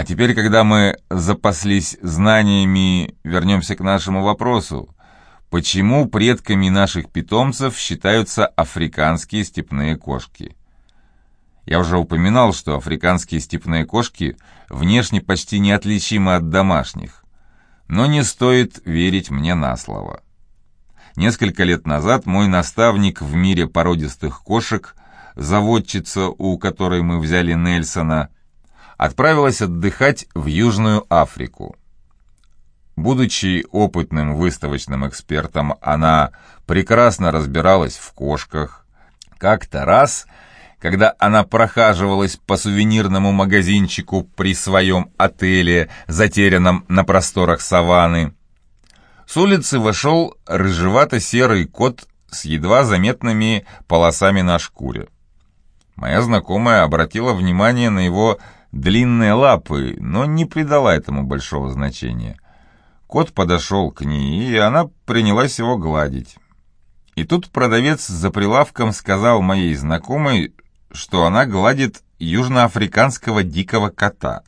А теперь, когда мы запаслись знаниями, вернемся к нашему вопросу. Почему предками наших питомцев считаются африканские степные кошки? Я уже упоминал, что африканские степные кошки внешне почти неотличимы от домашних. Но не стоит верить мне на слово. Несколько лет назад мой наставник в мире породистых кошек, заводчица, у которой мы взяли Нельсона, отправилась отдыхать в Южную Африку. Будучи опытным выставочным экспертом, она прекрасно разбиралась в кошках. Как-то раз, когда она прохаживалась по сувенирному магазинчику при своем отеле, затерянном на просторах саванны, с улицы вошел рыжевато-серый кот с едва заметными полосами на шкуре. Моя знакомая обратила внимание на его длинные лапы, но не придала этому большого значения. Кот подошел к ней, и она принялась его гладить. И тут продавец за прилавком сказал моей знакомой, что она гладит южноафриканского дикого кота.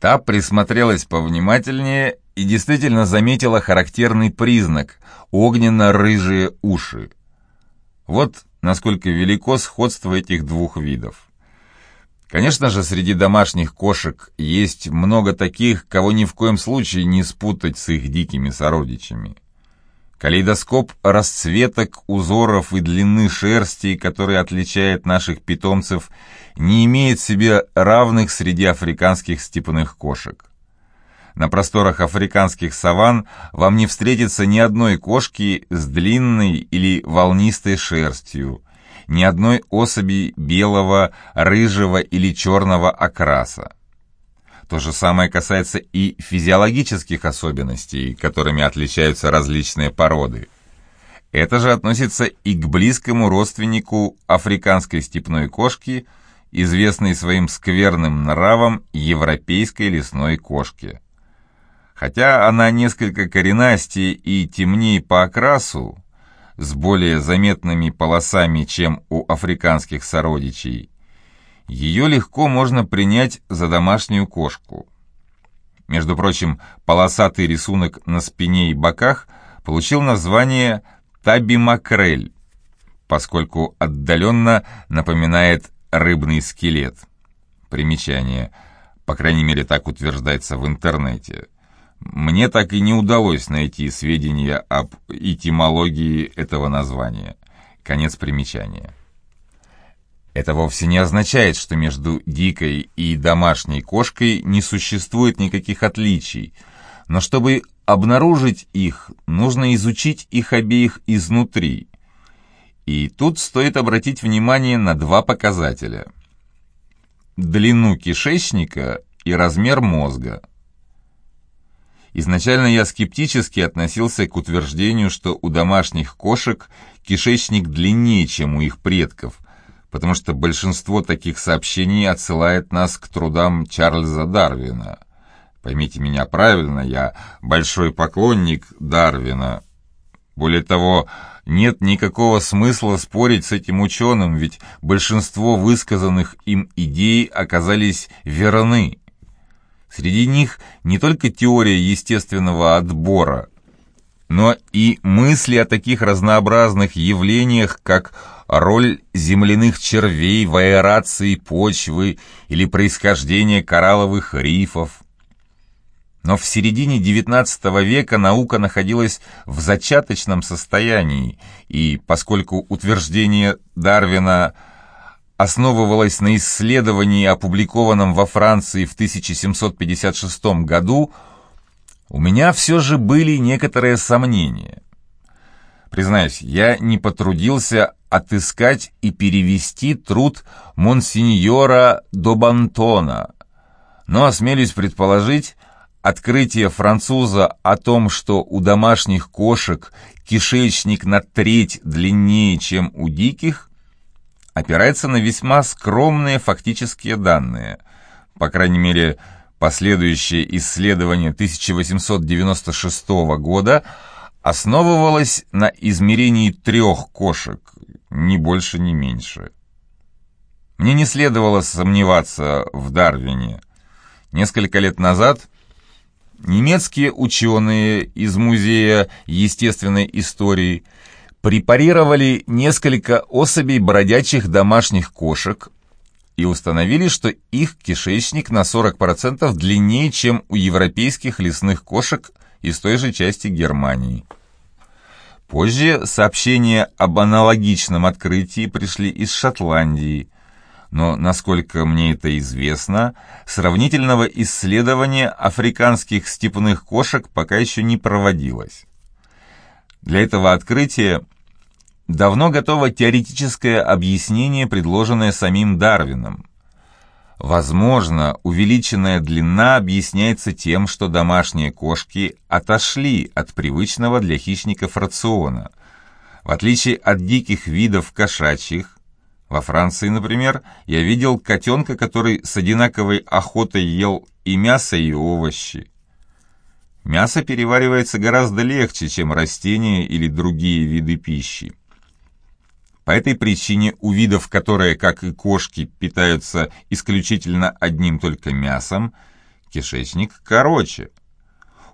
Та присмотрелась повнимательнее и действительно заметила характерный признак – огненно-рыжие уши. Вот насколько велико сходство этих двух видов. Конечно же, среди домашних кошек есть много таких, кого ни в коем случае не спутать с их дикими сородичами. Калейдоскоп расцветок, узоров и длины шерсти, который отличает наших питомцев, не имеет себе равных среди африканских степных кошек. На просторах африканских саван вам не встретится ни одной кошки с длинной или волнистой шерстью, ни одной особи белого, рыжего или черного окраса. То же самое касается и физиологических особенностей, которыми отличаются различные породы. Это же относится и к близкому родственнику африканской степной кошки, известной своим скверным нравом европейской лесной кошки. Хотя она несколько коренастее и темнее по окрасу, с более заметными полосами, чем у африканских сородичей, ее легко можно принять за домашнюю кошку. Между прочим, полосатый рисунок на спине и боках получил название таби-макрель, поскольку отдаленно напоминает рыбный скелет. Примечание. По крайней мере, так утверждается в интернете. Мне так и не удалось найти сведения об этимологии этого названия. Конец примечания. Это вовсе не означает, что между дикой и домашней кошкой не существует никаких отличий, но чтобы обнаружить их, нужно изучить их обеих изнутри. И тут стоит обратить внимание на два показателя. Длину кишечника и размер мозга – Изначально я скептически относился к утверждению, что у домашних кошек кишечник длиннее, чем у их предков, потому что большинство таких сообщений отсылает нас к трудам Чарльза Дарвина. Поймите меня правильно, я большой поклонник Дарвина. Более того, нет никакого смысла спорить с этим ученым, ведь большинство высказанных им идей оказались верны. Среди них не только теория естественного отбора, но и мысли о таких разнообразных явлениях, как роль земляных червей в аэрации почвы или происхождение коралловых рифов. Но в середине XIX века наука находилась в зачаточном состоянии, и поскольку утверждение Дарвина – основывалась на исследовании, опубликованном во Франции в 1756 году, у меня все же были некоторые сомнения. Признаюсь, я не потрудился отыскать и перевести труд монсеньора Добантона, но осмелюсь предположить, открытие француза о том, что у домашних кошек кишечник на треть длиннее, чем у диких, опирается на весьма скромные фактические данные. По крайней мере, последующее исследование 1896 года основывалось на измерении трех кошек, ни больше, ни меньше. Мне не следовало сомневаться в Дарвине. Несколько лет назад немецкие ученые из Музея естественной истории препарировали несколько особей бродячих домашних кошек и установили, что их кишечник на 40% длиннее, чем у европейских лесных кошек из той же части Германии. Позже сообщения об аналогичном открытии пришли из Шотландии, но, насколько мне это известно, сравнительного исследования африканских степных кошек пока еще не проводилось. Для этого открытия давно готово теоретическое объяснение, предложенное самим Дарвином. Возможно, увеличенная длина объясняется тем, что домашние кошки отошли от привычного для хищников рациона. В отличие от диких видов кошачьих, во Франции, например, я видел котенка, который с одинаковой охотой ел и мясо, и овощи. Мясо переваривается гораздо легче, чем растения или другие виды пищи. По этой причине у видов, которые, как и кошки, питаются исключительно одним только мясом, кишечник короче.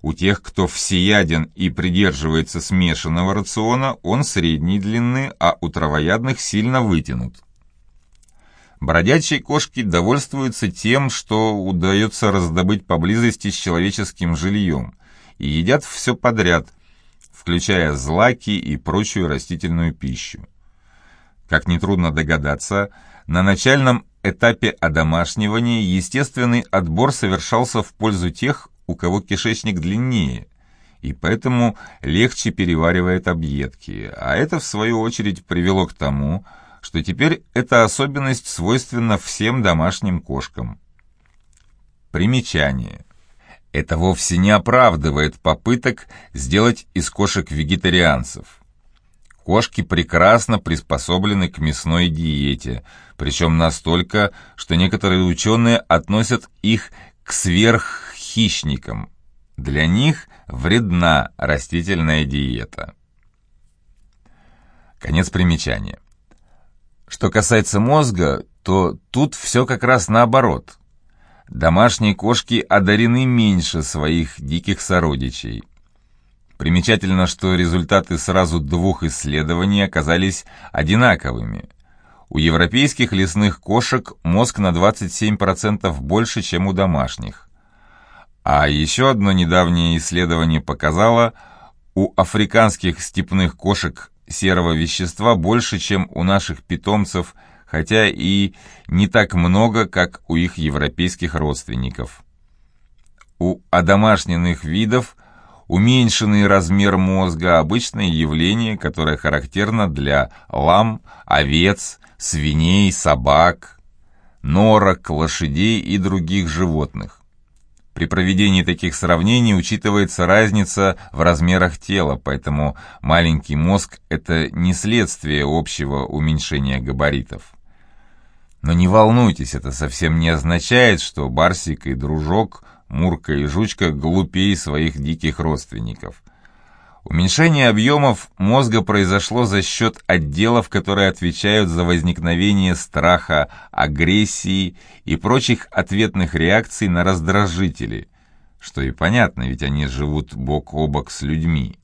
У тех, кто всеяден и придерживается смешанного рациона, он средней длины, а у травоядных сильно вытянут. Бродячие кошки довольствуются тем, что удается раздобыть поблизости с человеческим жильем, и едят все подряд, включая злаки и прочую растительную пищу. Как нетрудно догадаться, на начальном этапе одомашнивания естественный отбор совершался в пользу тех, у кого кишечник длиннее, и поэтому легче переваривает объедки, а это в свою очередь привело к тому, что теперь эта особенность свойственна всем домашним кошкам. Примечание. Это вовсе не оправдывает попыток сделать из кошек вегетарианцев. Кошки прекрасно приспособлены к мясной диете, причем настолько, что некоторые ученые относят их к сверххищникам. Для них вредна растительная диета. Конец примечания. Что касается мозга, то тут все как раз наоборот. Домашние кошки одарены меньше своих диких сородичей. Примечательно, что результаты сразу двух исследований оказались одинаковыми. У европейских лесных кошек мозг на 27% больше, чем у домашних. А еще одно недавнее исследование показало, у африканских степных кошек серого вещества больше, чем у наших питомцев, хотя и не так много, как у их европейских родственников. У одомашненных видов – Уменьшенный размер мозга – обычное явление, которое характерно для лам, овец, свиней, собак, норок, лошадей и других животных. При проведении таких сравнений учитывается разница в размерах тела, поэтому маленький мозг – это не следствие общего уменьшения габаритов. Но не волнуйтесь, это совсем не означает, что Барсик и Дружок Мурка и Жучка глупее своих диких родственников. Уменьшение объемов мозга произошло за счет отделов, которые отвечают за возникновение страха, агрессии и прочих ответных реакций на раздражители, что и понятно, ведь они живут бок о бок с людьми.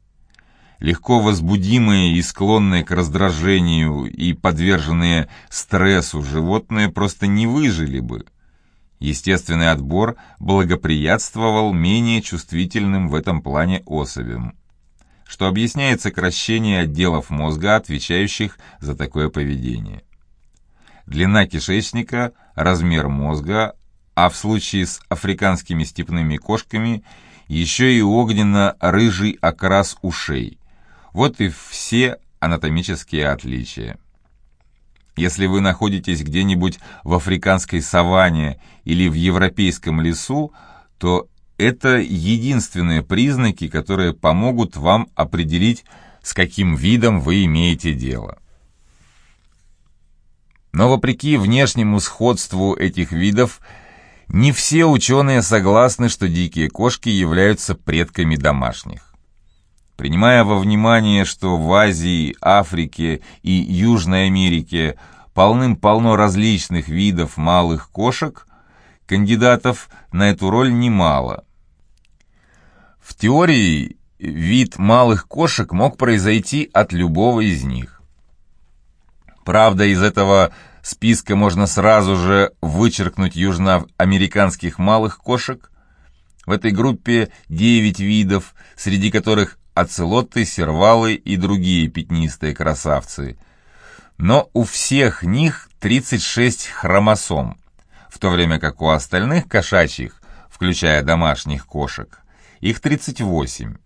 Легко возбудимые и склонные к раздражению и подверженные стрессу животные просто не выжили бы. Естественный отбор благоприятствовал менее чувствительным в этом плане особям, что объясняет сокращение отделов мозга, отвечающих за такое поведение. Длина кишечника, размер мозга, а в случае с африканскими степными кошками еще и огненно-рыжий окрас ушей. Вот и все анатомические отличия. Если вы находитесь где-нибудь в африканской саванне или в европейском лесу, то это единственные признаки, которые помогут вам определить, с каким видом вы имеете дело. Но вопреки внешнему сходству этих видов, не все ученые согласны, что дикие кошки являются предками домашних. Принимая во внимание, что в Азии, Африке и Южной Америке полным-полно различных видов малых кошек, кандидатов на эту роль немало. В теории вид малых кошек мог произойти от любого из них. Правда, из этого списка можно сразу же вычеркнуть южноамериканских малых кошек. В этой группе 9 видов, среди которых оцелоты, сервалы и другие пятнистые красавцы. Но у всех них 36 хромосом, в то время как у остальных кошачьих, включая домашних кошек, их 38.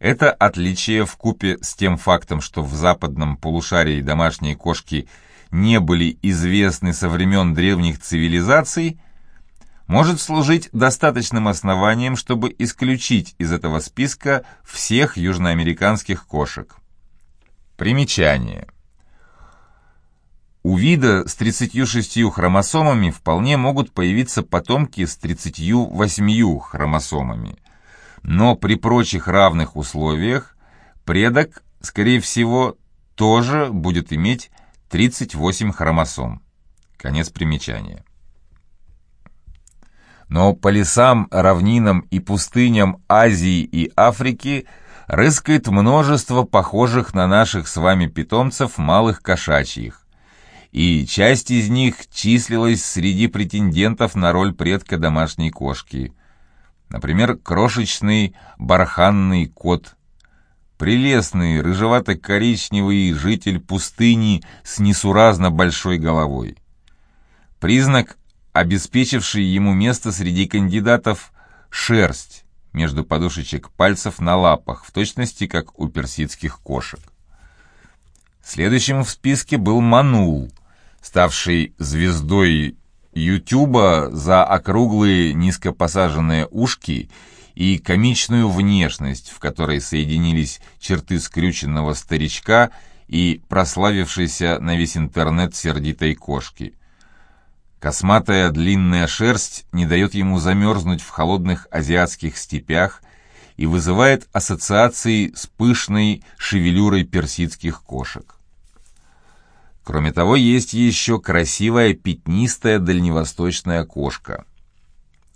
Это отличие в купе с тем фактом, что в западном полушарии домашние кошки не были известны со времен древних цивилизаций, может служить достаточным основанием, чтобы исключить из этого списка всех южноамериканских кошек. Примечание. У вида с 36 хромосомами вполне могут появиться потомки с 38 хромосомами, но при прочих равных условиях предок, скорее всего, тоже будет иметь 38 хромосом. Конец примечания. Но по лесам, равнинам и пустыням Азии и Африки рыскает множество похожих на наших с вами питомцев малых кошачьих, и часть из них числилась среди претендентов на роль предка домашней кошки. Например, крошечный барханный кот, прелестный рыжевато-коричневый житель пустыни с несуразно большой головой. Признак обеспечивший ему место среди кандидатов шерсть между подушечек пальцев на лапах, в точности как у персидских кошек. Следующим в списке был Манул, ставший звездой Ютуба за округлые низкопосаженные ушки и комичную внешность, в которой соединились черты скрюченного старичка и прославившейся на весь интернет сердитой кошки – Косматая длинная шерсть не дает ему замерзнуть в холодных азиатских степях и вызывает ассоциации с пышной шевелюрой персидских кошек. Кроме того, есть еще красивая пятнистая дальневосточная кошка.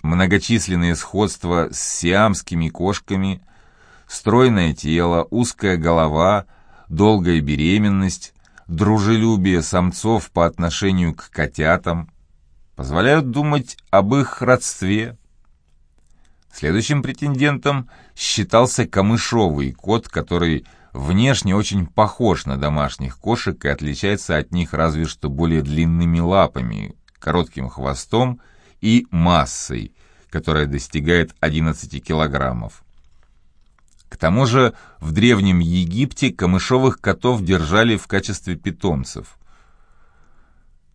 Многочисленные сходства с сиамскими кошками, стройное тело, узкая голова, долгая беременность, дружелюбие самцов по отношению к котятам – позволяют думать об их родстве. Следующим претендентом считался камышовый кот, который внешне очень похож на домашних кошек и отличается от них разве что более длинными лапами, коротким хвостом и массой, которая достигает 11 килограммов. К тому же в Древнем Египте камышовых котов держали в качестве питомцев.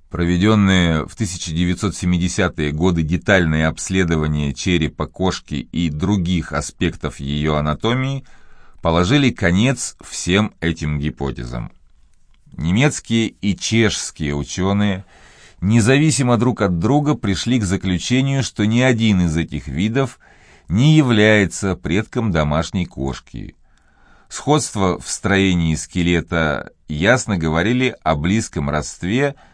Проведенные в 1970-е годы детальное обследование черепа кошки и других аспектов ее анатомии положили конец всем этим гипотезам. Немецкие и чешские ученые независимо друг от друга пришли к заключению, что ни один из этих видов не является предком домашней кошки. Сходство в строении скелета ясно говорили о близком родстве –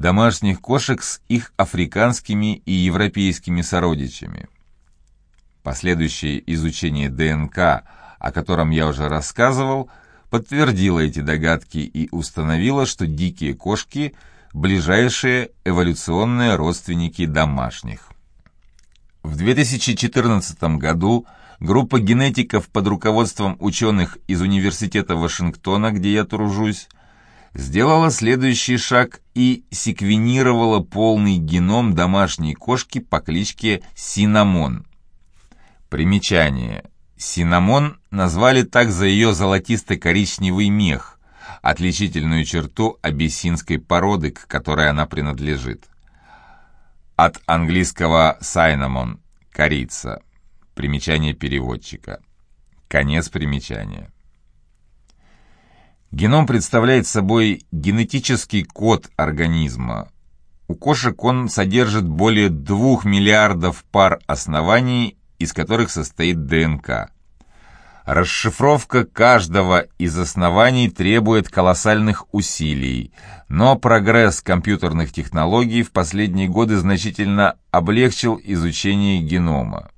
домашних кошек с их африканскими и европейскими сородичами. Последующее изучение ДНК, о котором я уже рассказывал, подтвердило эти догадки и установило, что дикие кошки – ближайшие эволюционные родственники домашних. В 2014 году группа генетиков под руководством ученых из Университета Вашингтона, где я тружусь, сделала следующий шаг и секвенировала полный геном домашней кошки по кличке Синамон. Примечание. Синамон назвали так за ее золотисто-коричневый мех, отличительную черту абиссинской породы, к которой она принадлежит. От английского «cinnamon» – корица. Примечание переводчика. Конец примечания. Геном представляет собой генетический код организма. У кошек он содержит более 2 миллиардов пар оснований, из которых состоит ДНК. Расшифровка каждого из оснований требует колоссальных усилий, но прогресс компьютерных технологий в последние годы значительно облегчил изучение генома.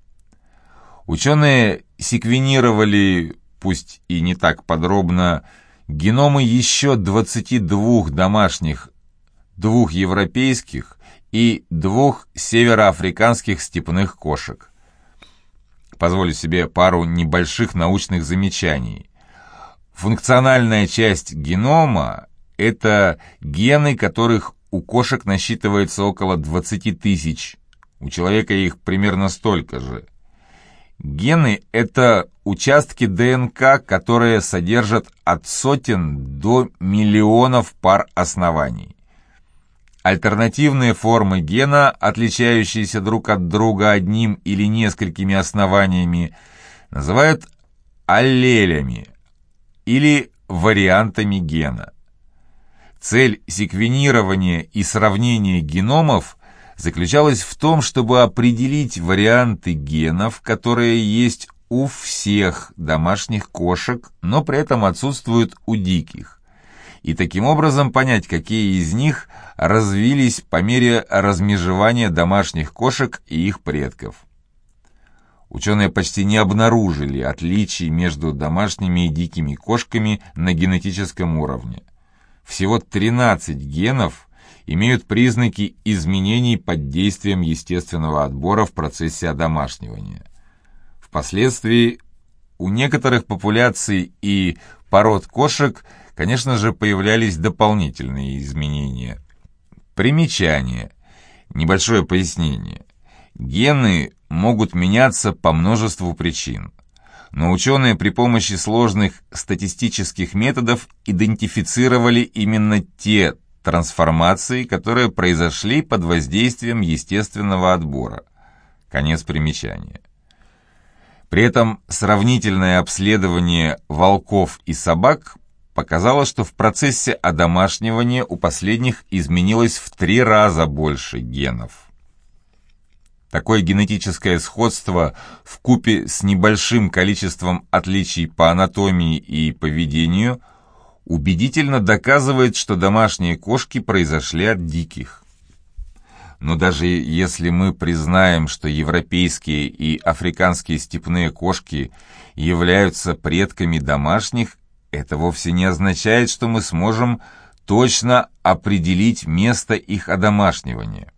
Ученые секвенировали, пусть и не так подробно, геномы еще 22 домашних, двух европейских и двух североафриканских степных кошек позволю себе пару небольших научных замечаний. Функциональная часть генома – это гены, которых у кошек насчитывается около 20 тысяч. У человека их примерно столько же. Гены – это участки ДНК, которые содержат от сотен до миллионов пар оснований. Альтернативные формы гена, отличающиеся друг от друга одним или несколькими основаниями, называют аллелями или вариантами гена. Цель секвенирования и сравнения геномов заключалась в том, чтобы определить варианты генов, которые есть у всех домашних кошек, но при этом отсутствуют у диких и таким образом понять, какие из них развились по мере размежевания домашних кошек и их предков. Ученые почти не обнаружили отличий между домашними и дикими кошками на генетическом уровне. Всего 13 генов имеют признаки изменений под действием естественного отбора в процессе одомашнивания. Впоследствии у некоторых популяций и пород кошек – конечно же, появлялись дополнительные изменения. Примечание. Небольшое пояснение. Гены могут меняться по множеству причин. Но ученые при помощи сложных статистических методов идентифицировали именно те трансформации, которые произошли под воздействием естественного отбора. Конец примечания. При этом сравнительное обследование волков и собак показало, что в процессе одомашнивания у последних изменилось в три раза больше генов. Такое генетическое сходство в купе с небольшим количеством отличий по анатомии и поведению убедительно доказывает, что домашние кошки произошли от диких. Но даже если мы признаем, что европейские и африканские степные кошки являются предками домашних, это вовсе не означает, что мы сможем точно определить место их одомашнивания.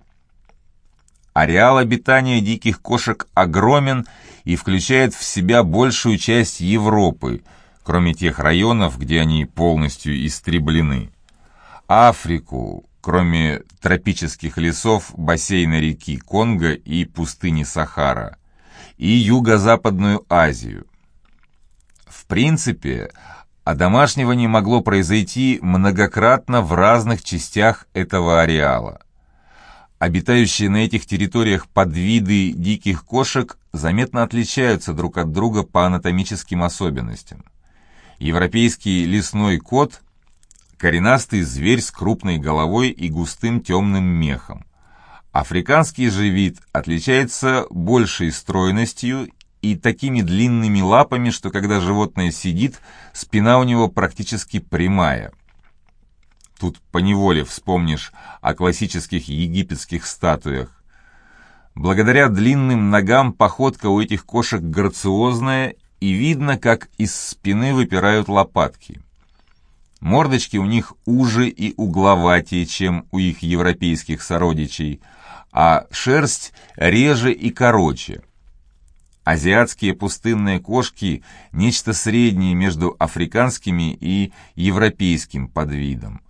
Ареал обитания диких кошек огромен и включает в себя большую часть Европы, кроме тех районов, где они полностью истреблены. Африку, кроме тропических лесов бассейна реки Конго и пустыни Сахара, и Юго-Западную Азию. В принципе, Одомашнивание могло произойти многократно в разных частях этого ареала. Обитающие на этих территориях подвиды диких кошек заметно отличаются друг от друга по анатомическим особенностям. Европейский лесной кот – коренастый зверь с крупной головой и густым темным мехом. Африканский же вид отличается большей стройностью и такими длинными лапами, что когда животное сидит, спина у него практически прямая. Тут поневоле вспомнишь о классических египетских статуях. Благодаря длинным ногам походка у этих кошек грациозная, и видно, как из спины выпирают лопатки. Мордочки у них уже и угловатее, чем у их европейских сородичей, а шерсть реже и короче – Азиатские пустынные кошки – нечто среднее между африканскими и европейским подвидом.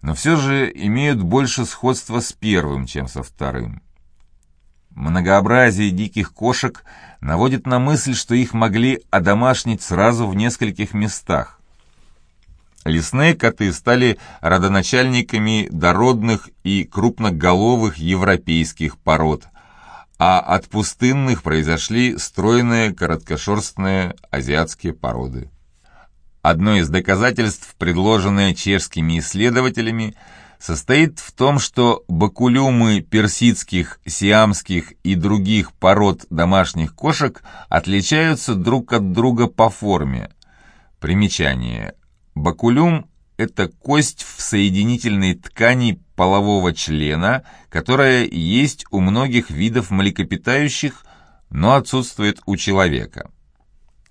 Но все же имеют больше сходства с первым, чем со вторым. Многообразие диких кошек наводит на мысль, что их могли одомашнить сразу в нескольких местах. Лесные коты стали родоначальниками дородных и крупноголовых европейских пород, а от пустынных произошли стройные короткошерстные азиатские породы. Одно из доказательств, предложенное чешскими исследователями, состоит в том, что бакулюмы персидских, сиамских и других пород домашних кошек отличаются друг от друга по форме. Примечание. Бакулюм – это кость в соединительной ткани полового члена, которая есть у многих видов млекопитающих, но отсутствует у человека.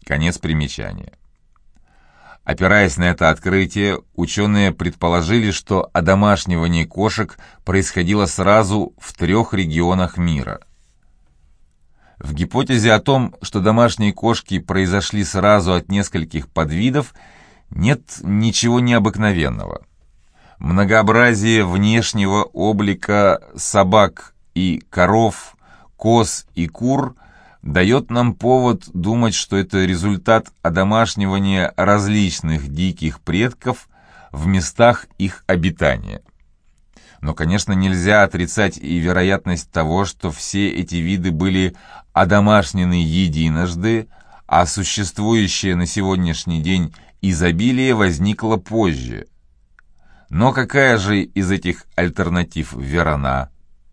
Конец примечания. Опираясь на это открытие, ученые предположили, что одомашнивание кошек происходило сразу в трех регионах мира. В гипотезе о том, что домашние кошки произошли сразу от нескольких подвидов, нет ничего необыкновенного. Многообразие внешнего облика собак и коров, коз и кур – дает нам повод думать, что это результат одомашнивания различных диких предков в местах их обитания. Но, конечно, нельзя отрицать и вероятность того, что все эти виды были одомашнены единожды, а существующее на сегодняшний день изобилие возникло позже. Но какая же из этих альтернатив верна?